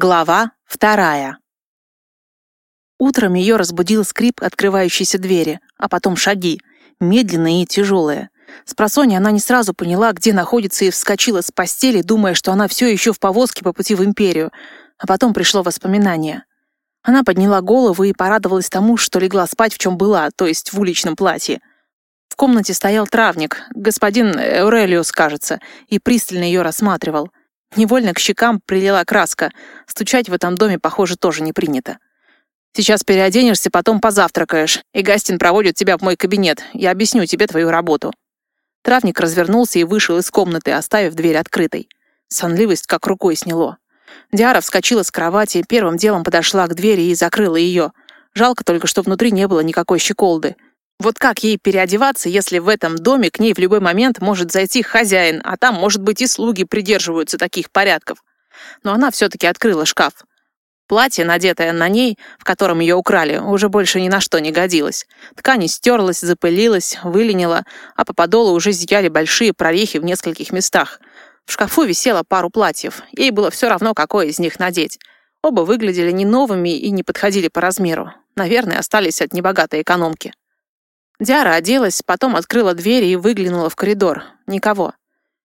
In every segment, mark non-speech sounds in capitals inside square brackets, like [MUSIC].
Глава вторая. Утром ее разбудил скрип открывающейся двери, а потом шаги, медленные и тяжелые. С она не сразу поняла, где находится, и вскочила с постели, думая, что она все еще в повозке по пути в империю. А потом пришло воспоминание. Она подняла голову и порадовалась тому, что легла спать, в чем была, то есть в уличном платье. В комнате стоял травник, господин Эурелиус, кажется, и пристально ее рассматривал. Невольно к щекам прилила краска. Стучать в этом доме, похоже, тоже не принято. Сейчас переоденешься, потом позавтракаешь, и Гастин проводит тебя в мой кабинет. Я объясню тебе твою работу». Травник развернулся и вышел из комнаты, оставив дверь открытой. Сонливость как рукой сняло. Диара вскочила с кровати, первым делом подошла к двери и закрыла ее. Жалко только, что внутри не было никакой щеколды. Вот как ей переодеваться, если в этом доме к ней в любой момент может зайти хозяин, а там, может быть, и слуги придерживаются таких порядков? Но она все-таки открыла шкаф. Платье, надетое на ней, в котором ее украли, уже больше ни на что не годилось. Ткань стерлась, запылилась, выленила, а по подолу уже зияли большие прорехи в нескольких местах. В шкафу висело пару платьев. Ей было все равно, какое из них надеть. Оба выглядели не новыми и не подходили по размеру. Наверное, остались от небогатой экономки. Диара оделась, потом открыла дверь и выглянула в коридор. Никого.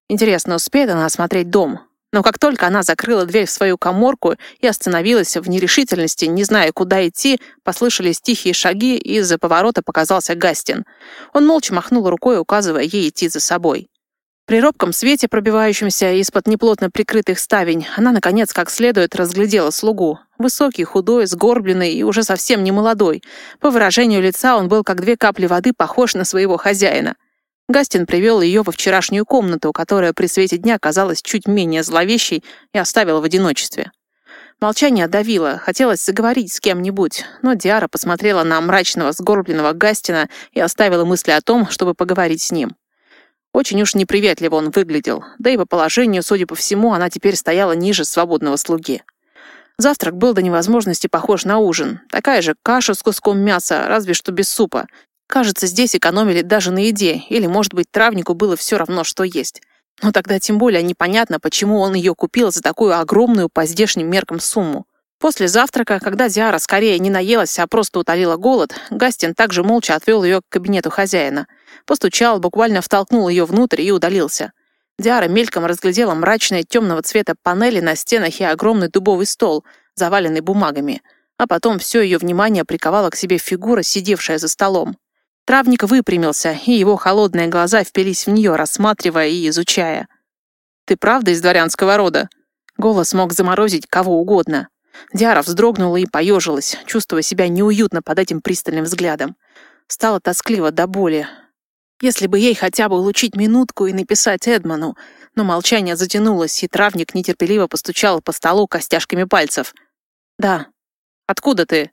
Интересно, успеет она осмотреть дом? Но как только она закрыла дверь в свою коморку и остановилась в нерешительности, не зная, куда идти, послышались тихие шаги, и из-за поворота показался Гастин. Он молча махнул рукой, указывая ей идти за собой. При робком свете, пробивающемся из-под неплотно прикрытых ставень, она, наконец, как следует разглядела слугу. Высокий, худой, сгорбленный и уже совсем не молодой. По выражению лица он был, как две капли воды, похож на своего хозяина. Гастин привел ее во вчерашнюю комнату, которая при свете дня казалась чуть менее зловещей и оставил в одиночестве. Молчание давило, хотелось заговорить с кем-нибудь, но Диара посмотрела на мрачного, сгорбленного Гастина и оставила мысли о том, чтобы поговорить с ним. Очень уж неприветливо он выглядел, да и по положению, судя по всему, она теперь стояла ниже свободного слуги. Завтрак был до невозможности похож на ужин. Такая же каша с куском мяса, разве что без супа. Кажется, здесь экономили даже на еде, или, может быть, травнику было все равно, что есть. Но тогда тем более непонятно, почему он ее купил за такую огромную по здешним меркам сумму. После завтрака, когда Диара скорее не наелась, а просто утолила голод, Гастин также молча отвел ее к кабинету хозяина. Постучал, буквально втолкнул ее внутрь и удалился. Диара мельком разглядела мрачные темного цвета панели на стенах и огромный дубовый стол, заваленный бумагами. А потом все ее внимание приковала к себе фигура, сидевшая за столом. Травник выпрямился, и его холодные глаза впились в нее, рассматривая и изучая. «Ты правда из дворянского рода?» Голос мог заморозить кого угодно. Диара вздрогнула и поежилась, чувствуя себя неуютно под этим пристальным взглядом. Стало тоскливо до боли. Если бы ей хотя бы улучить минутку и написать Эдману, но молчание затянулось, и травник нетерпеливо постучал по столу костяшками пальцев. «Да. Откуда ты?»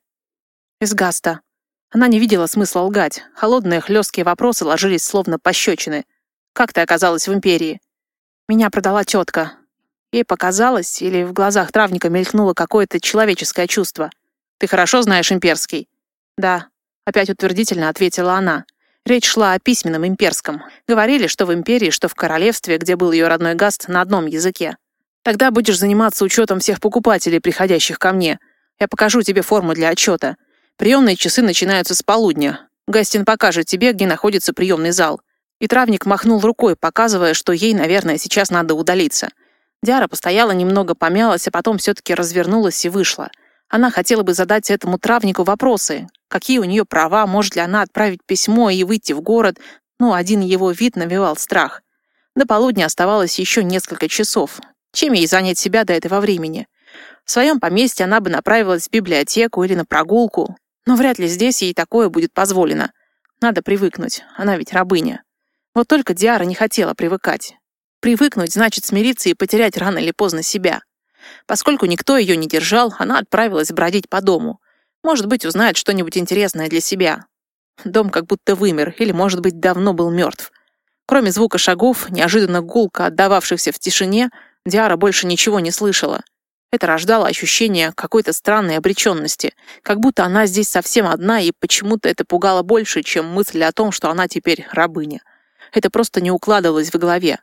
«Из Гаста». Она не видела смысла лгать. Холодные хлесткие вопросы ложились словно пощечины. «Как ты оказалась в Империи?» «Меня продала тетка. Ей показалось, или в глазах травника мелькнуло какое-то человеческое чувство. «Ты хорошо знаешь имперский?» «Да», — опять утвердительно ответила она. Речь шла о письменном имперском. Говорили, что в империи, что в королевстве, где был ее родной Гаст, на одном языке. «Тогда будешь заниматься учетом всех покупателей, приходящих ко мне. Я покажу тебе форму для отчета. Приемные часы начинаются с полудня. Гастин покажет тебе, где находится приемный зал». И травник махнул рукой, показывая, что ей, наверное, сейчас надо удалиться. Диара постояла немного, помялась, а потом все-таки развернулась и вышла. Она хотела бы задать этому травнику вопросы. Какие у нее права, может ли она отправить письмо и выйти в город, но один его вид навевал страх. До полудня оставалось еще несколько часов. Чем ей занять себя до этого времени? В своем поместье она бы направилась в библиотеку или на прогулку, но вряд ли здесь ей такое будет позволено. Надо привыкнуть, она ведь рабыня. Вот только Диара не хотела привыкать. Привыкнуть значит смириться и потерять рано или поздно себя. Поскольку никто ее не держал, она отправилась бродить по дому. Может быть, узнает что-нибудь интересное для себя. Дом как будто вымер, или, может быть, давно был мертв. Кроме звука шагов, неожиданно гулко отдававшихся в тишине, Диара больше ничего не слышала. Это рождало ощущение какой-то странной обреченности, как будто она здесь совсем одна, и почему-то это пугало больше, чем мысль о том, что она теперь рабыня. Это просто не укладывалось в голове.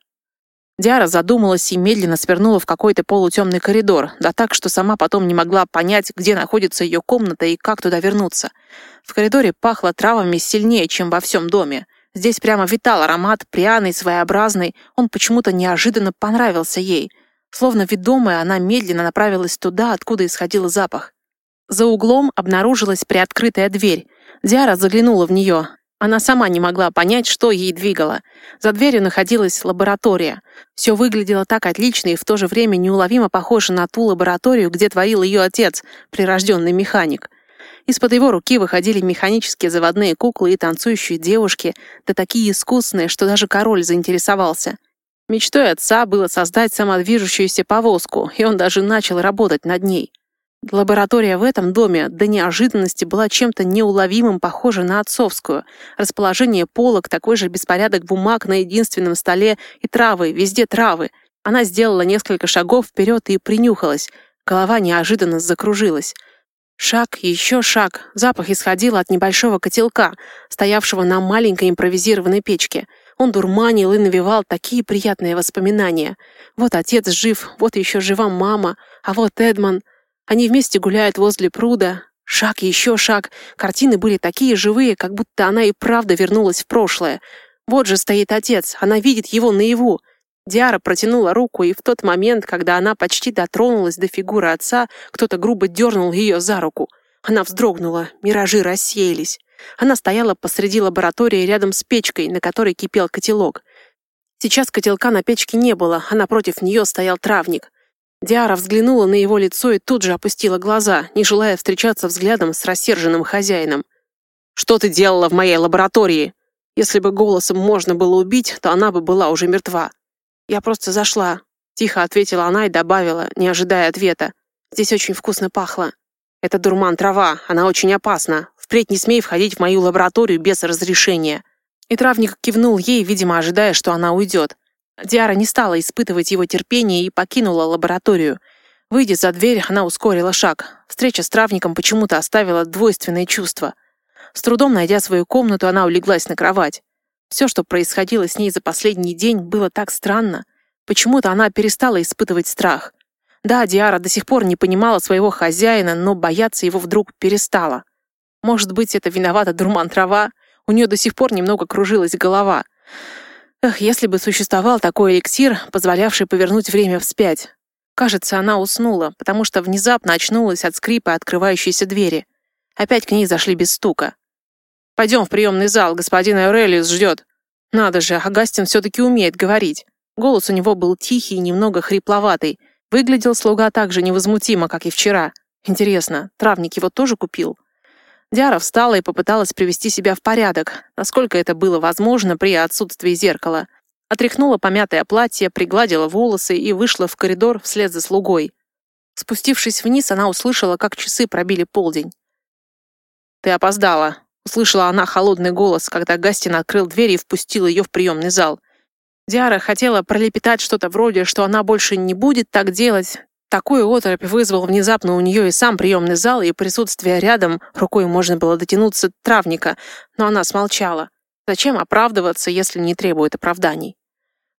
Диара задумалась и медленно свернула в какой-то полутемный коридор, да так, что сама потом не могла понять, где находится ее комната и как туда вернуться. В коридоре пахло травами сильнее, чем во всем доме. Здесь прямо витал аромат, пряный, своеобразный. Он почему-то неожиданно понравился ей. Словно ведомая, она медленно направилась туда, откуда исходил запах. За углом обнаружилась приоткрытая дверь. Диара заглянула в нее. Она сама не могла понять, что ей двигало. За дверью находилась лаборатория. Все выглядело так отлично и в то же время неуловимо похоже на ту лабораторию, где творил ее отец, прирожденный механик. Из-под его руки выходили механические заводные куклы и танцующие девушки, да такие искусные, что даже король заинтересовался. Мечтой отца было создать самодвижущуюся повозку, и он даже начал работать над ней. Лаборатория в этом доме до неожиданности была чем-то неуловимым похожа на отцовскую. Расположение полок, такой же беспорядок бумаг на единственном столе и травы, везде травы. Она сделала несколько шагов вперед и принюхалась. Голова неожиданно закружилась. Шаг, еще шаг. Запах исходил от небольшого котелка, стоявшего на маленькой импровизированной печке. Он дурманил и навевал такие приятные воспоминания. Вот отец жив, вот еще жива мама, а вот Эдман — они вместе гуляют возле пруда. Шаг, еще шаг. Картины были такие живые, как будто она и правда вернулась в прошлое. Вот же стоит отец, она видит его наяву. Диара протянула руку, и в тот момент, когда она почти дотронулась до фигуры отца, кто-то грубо дернул ее за руку. Она вздрогнула, миражи рассеялись. Она стояла посреди лаборатории рядом с печкой, на которой кипел котелок. Сейчас котелка на печке не было, а напротив нее стоял травник. Диара взглянула на его лицо и тут же опустила глаза, не желая встречаться взглядом с рассерженным хозяином. «Что ты делала в моей лаборатории? Если бы голосом можно было убить, то она бы была уже мертва». «Я просто зашла», — тихо ответила она и добавила, не ожидая ответа. «Здесь очень вкусно пахло». «Это дурман трава, она очень опасна. Впредь не смей входить в мою лабораторию без разрешения». И травник кивнул ей, видимо, ожидая, что она уйдет. Диара не стала испытывать его терпение и покинула лабораторию. Выйдя за дверь, она ускорила шаг. Встреча с травником почему-то оставила двойственные чувства. С трудом найдя свою комнату, она улеглась на кровать. Все, что происходило с ней за последний день, было так странно. Почему-то она перестала испытывать страх. Да, Диара до сих пор не понимала своего хозяина, но бояться его вдруг перестала. Может быть, это виновата дурман трава? У нее до сих пор немного кружилась голова. Эх, если бы существовал такой эликсир, позволявший повернуть время вспять. Кажется, она уснула, потому что внезапно очнулась от скрипа открывающейся двери. Опять к ней зашли без стука. «Пойдем в приемный зал, господин Аурелиус ждет». Надо же, Агастин все-таки умеет говорить. Голос у него был тихий и немного хрипловатый. Выглядел слуга так же невозмутимо, как и вчера. Интересно, травник его тоже купил? Диара встала и попыталась привести себя в порядок, насколько это было возможно при отсутствии зеркала. Отряхнула помятое платье, пригладила волосы и вышла в коридор вслед за слугой. Спустившись вниз, она услышала, как часы пробили полдень. «Ты опоздала», — услышала она холодный голос, когда Гастин открыл дверь и впустил ее в приемный зал. Диара хотела пролепетать что-то вроде, что она больше не будет так делать, Такую оторопь вызвал внезапно у нее и сам приемный зал, и присутствие рядом, рукой можно было дотянуться травника, но она смолчала. Зачем оправдываться, если не требует оправданий?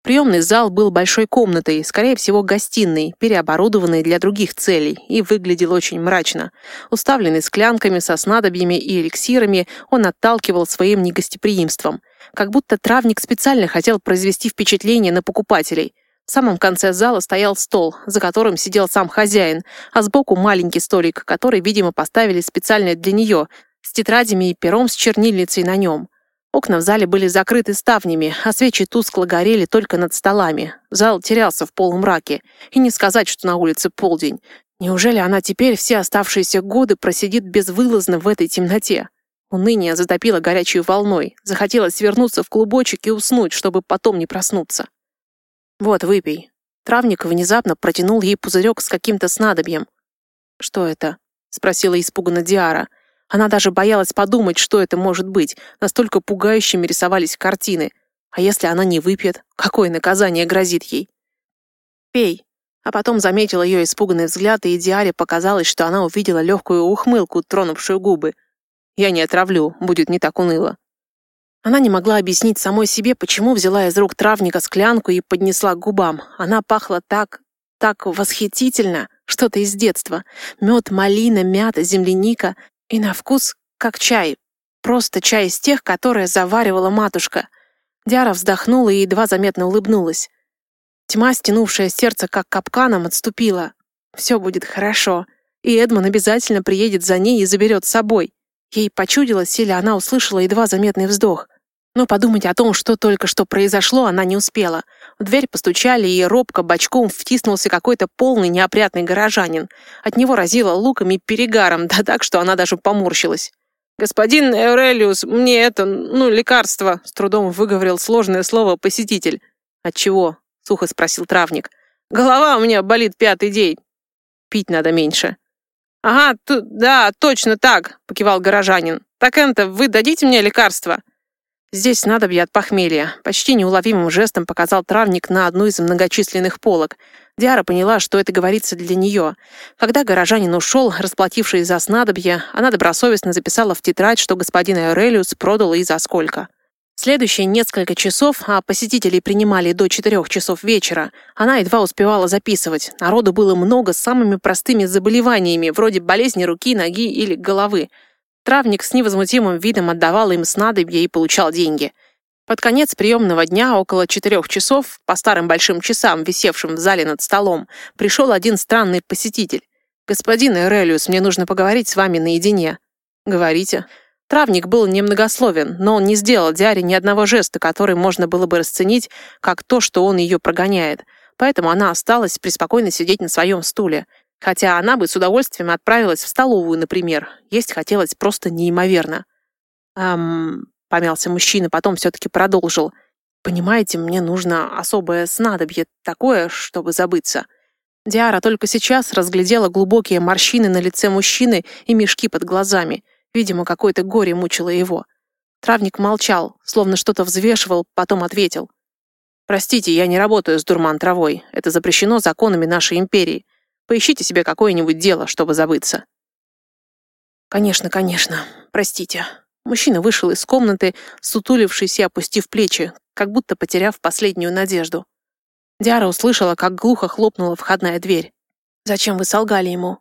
Приемный зал был большой комнатой, скорее всего, гостиной, переоборудованной для других целей, и выглядел очень мрачно. Уставленный склянками со снадобьями и эликсирами, он отталкивал своим негостеприимством. Как будто травник специально хотел произвести впечатление на покупателей – в самом конце зала стоял стол, за которым сидел сам хозяин, а сбоку маленький столик, который, видимо, поставили специально для нее, с тетрадями и пером с чернильницей на нем. Окна в зале были закрыты ставнями, а свечи тускло горели только над столами. Зал терялся в полумраке. И не сказать, что на улице полдень. Неужели она теперь все оставшиеся годы просидит безвылазно в этой темноте? Уныние затопило горячей волной. Захотелось свернуться в клубочек и уснуть, чтобы потом не проснуться. «Вот, выпей». Травник внезапно протянул ей пузырек с каким-то снадобьем. «Что это?» — спросила испуганно Диара. Она даже боялась подумать, что это может быть. Настолько пугающими рисовались картины. А если она не выпьет, какое наказание грозит ей? «Пей». А потом заметила ее испуганный взгляд, и Диаре показалось, что она увидела легкую ухмылку, тронувшую губы. «Я не отравлю, будет не так уныло». Она не могла объяснить самой себе, почему взяла из рук травника склянку и поднесла к губам. Она пахла так, так восхитительно, что-то из детства. Мед, малина, мята, земляника. И на вкус как чай. Просто чай из тех, которые заваривала матушка. Диара вздохнула и едва заметно улыбнулась. Тьма, стянувшая сердце как капканом, отступила. Все будет хорошо. И Эдмон обязательно приедет за ней и заберет с собой. Ей почудилось, или она услышала едва заметный вздох. Но подумать о том, что только что произошло, она не успела. В дверь постучали, и робко бочком втиснулся какой-то полный неопрятный горожанин. От него разило луком и перегаром, [LAUGHS] да так, что она даже поморщилась. «Господин Эурелиус, мне это, ну, лекарство», — с трудом выговорил сложное слово посетитель. «Отчего?» — сухо спросил травник. «Голова у меня болит пятый день. Пить надо меньше». «Ага, да, точно так», — покивал горожанин. «Так это, вы дадите мне лекарство?» Здесь снадобье от похмелья. Почти неуловимым жестом показал травник на одну из многочисленных полок. Диара поняла, что это говорится для нее. Когда горожанин ушел, расплатившись за снадобье, она добросовестно записала в тетрадь, что господин Аурелиус продал и за сколько. Следующие несколько часов, а посетителей принимали до четырех часов вечера, она едва успевала записывать. Народу было много с самыми простыми заболеваниями, вроде болезни руки, ноги или головы. Травник с невозмутимым видом отдавал им снадобье и получал деньги. Под конец приемного дня, около четырех часов, по старым большим часам, висевшим в зале над столом, пришел один странный посетитель. «Господин Эрелиус, мне нужно поговорить с вами наедине». «Говорите». Травник был немногословен, но он не сделал Диаре ни одного жеста, который можно было бы расценить как то, что он ее прогоняет. Поэтому она осталась преспокойно сидеть на своем стуле. Хотя она бы с удовольствием отправилась в столовую, например. Есть хотелось просто неимоверно. «Эм...» — помялся мужчина, потом все-таки продолжил. «Понимаете, мне нужно особое снадобье, такое, чтобы забыться». Диара только сейчас разглядела глубокие морщины на лице мужчины и мешки под глазами. Видимо, какое-то горе мучило его. Травник молчал, словно что-то взвешивал, потом ответил. «Простите, я не работаю с дурман-травой. Это запрещено законами нашей империи. Поищите себе какое-нибудь дело, чтобы забыться». «Конечно, конечно. Простите». Мужчина вышел из комнаты, сутулившись и опустив плечи, как будто потеряв последнюю надежду. Диара услышала, как глухо хлопнула входная дверь. «Зачем вы солгали ему?»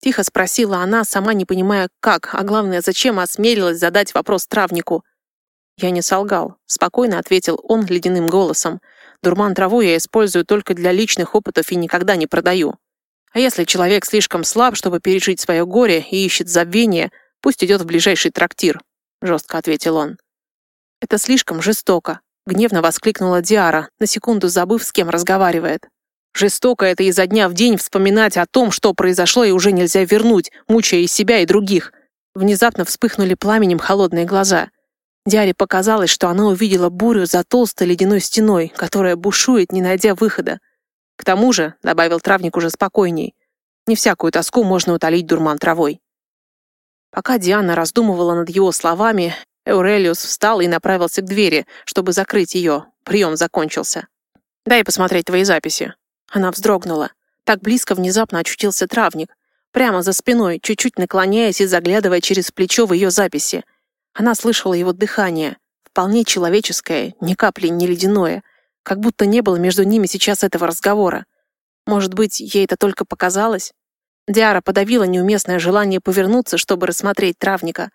Тихо спросила она, сама не понимая, как, а главное, зачем осмелилась задать вопрос травнику. «Я не солгал», — спокойно ответил он ледяным голосом. «Дурман траву я использую только для личных опытов и никогда не продаю. А если человек слишком слаб, чтобы пережить свое горе и ищет забвение, пусть идет в ближайший трактир», — жестко ответил он. «Это слишком жестоко», — гневно воскликнула Диара, на секунду забыв, с кем разговаривает. «Жестоко это изо дня в день вспоминать о том, что произошло и уже нельзя вернуть, мучая и себя, и других». Внезапно вспыхнули пламенем холодные глаза. Диаре показалось, что она увидела бурю за толстой ледяной стеной, которая бушует, не найдя выхода. К тому же, — добавил травник уже спокойней, — не всякую тоску можно утолить дурман травой. Пока Диана раздумывала над его словами, Эурелиус встал и направился к двери, чтобы закрыть ее. Прием закончился. «Дай посмотреть твои записи». Она вздрогнула. Так близко внезапно очутился травник. Прямо за спиной, чуть-чуть наклоняясь и заглядывая через плечо в ее записи. Она слышала его дыхание. Вполне человеческое, ни капли не ледяное — как будто не было между ними сейчас этого разговора. Может быть, ей это только показалось? Диара подавила неуместное желание повернуться, чтобы рассмотреть травника.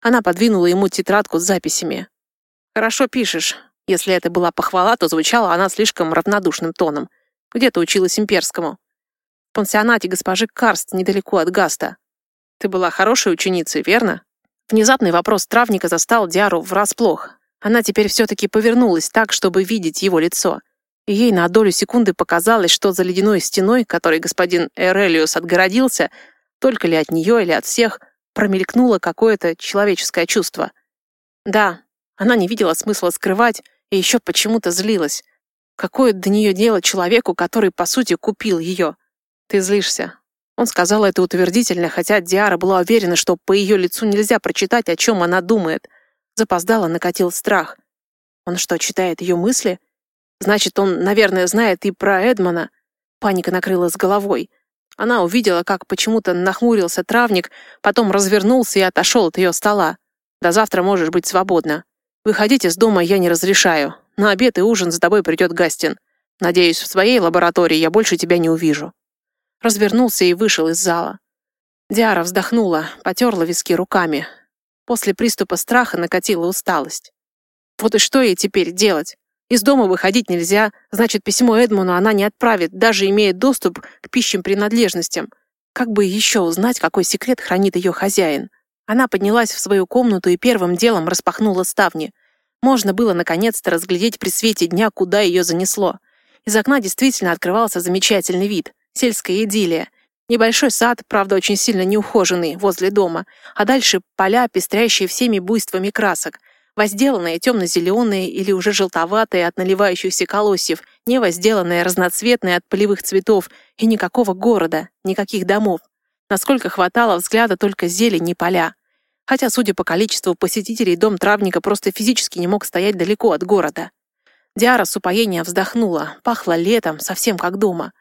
Она подвинула ему тетрадку с записями. «Хорошо пишешь». Если это была похвала, то звучала она слишком равнодушным тоном. Где-то училась имперскому. В пансионате госпожи Карст, недалеко от Гаста. Ты была хорошей ученицей, верно? Внезапный вопрос травника застал Диару врасплох. Она теперь все-таки повернулась так, чтобы видеть его лицо. И ей на долю секунды показалось, что за ледяной стеной, которой господин Эрелиус отгородился, только ли от нее или от всех, промелькнуло какое-то человеческое чувство. Да, она не видела смысла скрывать и еще почему-то злилась. Какое до нее дело человеку, который, по сути, купил ее? Ты злишься. Он сказал это утвердительно, хотя Диара была уверена, что по ее лицу нельзя прочитать, о чем она думает — Запоздало накатил страх. Он что, читает ее мысли? Значит, он, наверное, знает и про Эдмона. Паника накрыла с головой. Она увидела, как почему-то нахмурился травник, потом развернулся и отошел от ее стола. «До завтра можешь быть свободна». Выходить из дома я не разрешаю. На обед и ужин за тобой придет Гастин. Надеюсь, в своей лаборатории я больше тебя не увижу». Развернулся и вышел из зала. Диара вздохнула, потерла виски руками. После приступа страха накатила усталость. Вот и что ей теперь делать? Из дома выходить нельзя, значит, письмо Эдмуну она не отправит, даже имея доступ к пищим принадлежностям. Как бы еще узнать, какой секрет хранит ее хозяин? Она поднялась в свою комнату и первым делом распахнула ставни. Можно было наконец-то разглядеть при свете дня, куда ее занесло. Из окна действительно открывался замечательный вид. Сельская идиллия. Небольшой сад, правда, очень сильно неухоженный, возле дома, а дальше поля, пестрящие всеми буйствами красок — возделанные темно-зеленые или уже желтоватые от наливающихся колосьев, не возделанные разноцветные от полевых цветов, и никакого города, никаких домов. Насколько хватало взгляда только зелень и поля. Хотя, судя по количеству посетителей, дом травника просто физически не мог стоять далеко от города. Диара с упоением вздохнула, пахло летом, совсем как дома.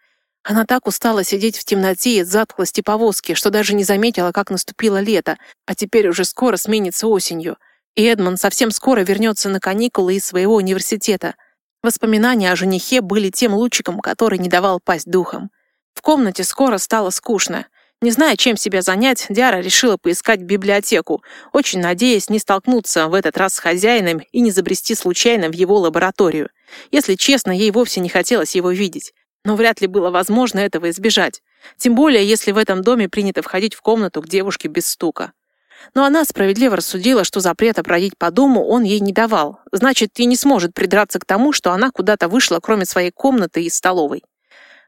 Она так устала сидеть в темноте и затхлости повозки, что даже не заметила, как наступило лето, а теперь уже скоро сменится осенью — и Эдмон совсем скоро вернется на каникулы из своего университета. Воспоминания о женихе были тем лучиком, который не давал пасть духом. В комнате скоро стало скучно. Не зная, чем себя занять, Диара решила поискать библиотеку, очень надеясь не столкнуться в этот раз с хозяином и не забрести случайно в его лабораторию. Если честно, ей вовсе не хотелось его видеть. Но вряд ли было возможно этого избежать. Тем более, если в этом доме принято входить в комнату к девушке без стука. Но она справедливо рассудила, что запрета бродить по дому он ей не давал. Значит, и не сможет придраться к тому, что она куда-то вышла, кроме своей комнаты и столовой.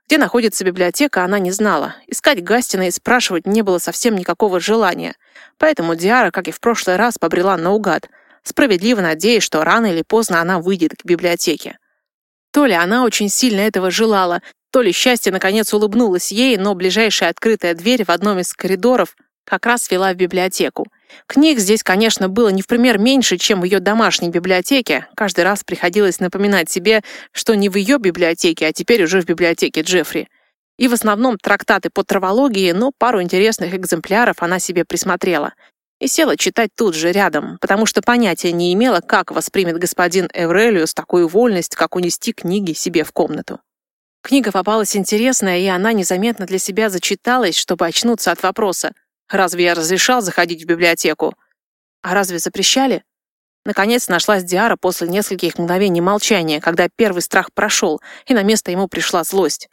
Где находится библиотека, она не знала. Искать Гастина и спрашивать не было совсем никакого желания. Поэтому Диара, как и в прошлый раз, побрела наугад, справедливо надеясь, что рано или поздно она выйдет к библиотеке. То ли она очень сильно этого желала, то ли счастье наконец улыбнулось ей, но ближайшая открытая дверь в одном из коридоров как раз вела в библиотеку. Книг здесь, конечно, было не в пример меньше, чем в ее домашней библиотеке. Каждый раз приходилось напоминать себе, что не в ее библиотеке, а теперь уже в библиотеке Джеффри. И в основном трактаты по травологии, но пару интересных экземпляров она себе присмотрела. И села читать тут же, рядом, потому что понятия не имела, как воспримет господин Эврелиус такую вольность, как унести книги себе в комнату. Книга попалась интересная, и она незаметно для себя зачиталась, чтобы очнуться от вопроса Разве я разрешал заходить в библиотеку? А разве запрещали? Наконец нашлась Диара после нескольких мгновений молчания, когда первый страх прошел, и на место ему пришла злость.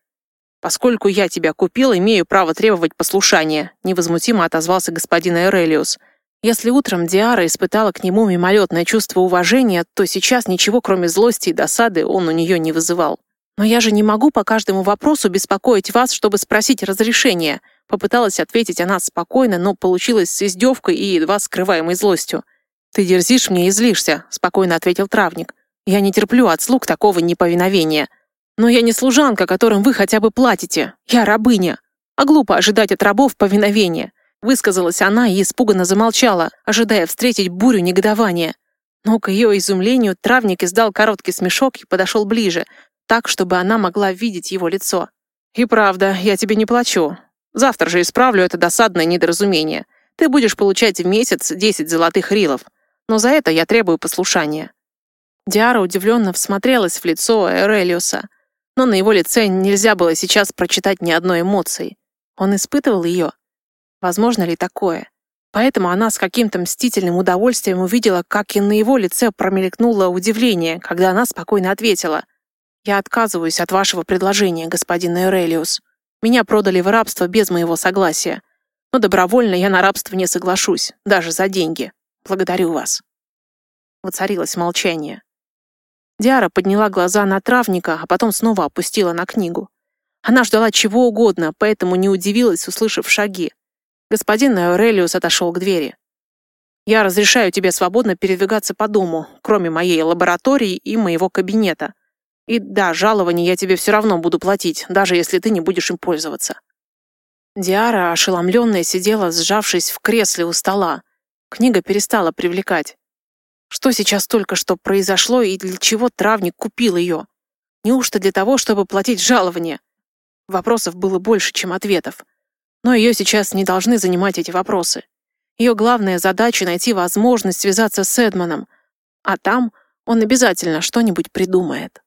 «Поскольку я тебя купил, имею право требовать послушания», невозмутимо отозвался господин Эрелиус. Если утром Диара испытала к нему мимолетное чувство уважения, то сейчас ничего, кроме злости и досады, он у нее не вызывал. «Но я же не могу по каждому вопросу беспокоить вас, чтобы спросить разрешения», Попыталась ответить она спокойно, но получилось с издевкой и едва скрываемой злостью. «Ты дерзишь мне и злишься», — спокойно ответил травник. «Я не терплю от слуг такого неповиновения. Но я не служанка, которым вы хотя бы платите. Я рабыня. А глупо ожидать от рабов повиновения». Высказалась она и испуганно замолчала, ожидая встретить бурю негодования. Но к ее изумлению травник издал короткий смешок и подошел ближе, так, чтобы она могла видеть его лицо. «И правда, я тебе не плачу. Завтра же исправлю это досадное недоразумение. Ты будешь получать в месяц 10 золотых рилов. Но за это я требую послушания». Диара удивленно всмотрелась в лицо Эрелиуса, но на его лице нельзя было сейчас прочитать ни одной эмоции. Он испытывал ее? Возможно ли такое? Поэтому она с каким-то мстительным удовольствием увидела, как и на его лице промелькнуло удивление, когда она спокойно ответила. «Я отказываюсь от вашего предложения, господин Эрелиус». Меня продали в рабство без моего согласия. Но добровольно я на рабство не соглашусь, даже за деньги. Благодарю вас». Воцарилось молчание. Диара подняла глаза на травника, а потом снова опустила на книгу. Она ждала чего угодно, поэтому не удивилась, услышав шаги. Господин Аурелиус отошел к двери. «Я разрешаю тебе свободно передвигаться по дому, кроме моей лаборатории и моего кабинета. И да, жалование я тебе все равно буду платить, даже если ты не будешь им пользоваться». Диара, ошеломленная, сидела, сжавшись в кресле у стола. Книга перестала привлекать. Что сейчас только что произошло и для чего травник купил ее? Неужто для того, чтобы платить жалование? Вопросов было больше, чем ответов. Но ее сейчас не должны занимать эти вопросы. Ее главная задача — найти возможность связаться с Эдманом. А там он обязательно что-нибудь придумает.